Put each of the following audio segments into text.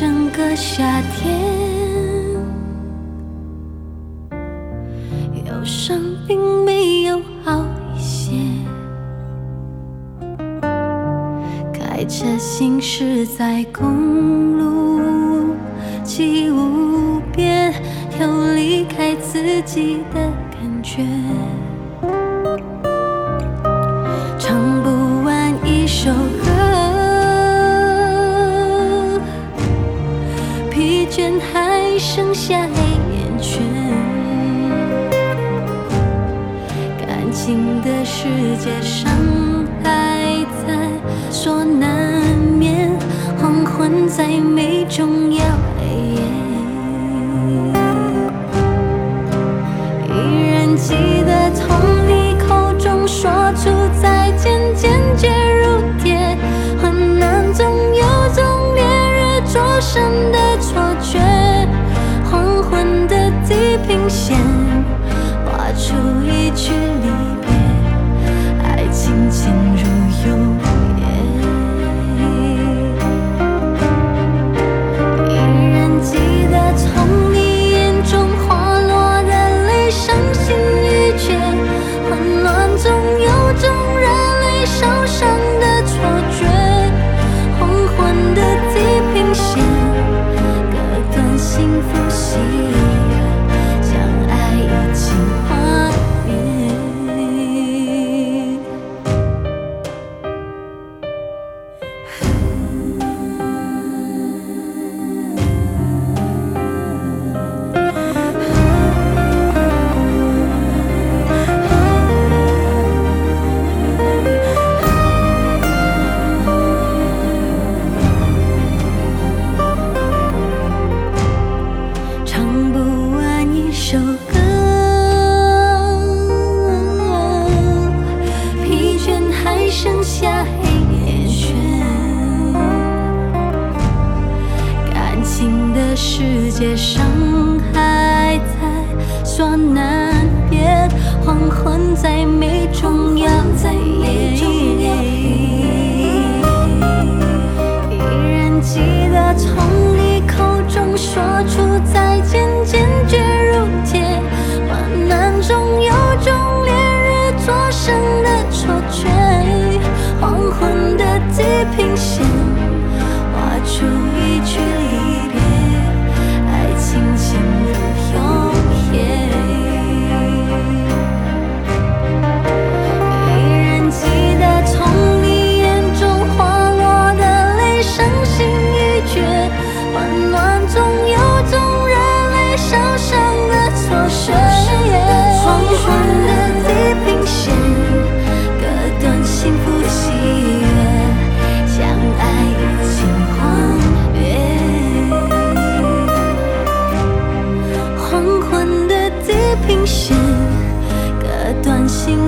整个夏天，忧伤并没有好一些。开车行驶在公路，既无边，又离开自己的感觉。还剩下黑眼圈。感情的世界伤害在所难免黄昏再美终要黑夜依然记得从你口中说出再见坚决如铁。昏暗中有种烈日灼身的线世界上还在说难别，黄昏再美终要夜。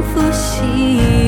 复习。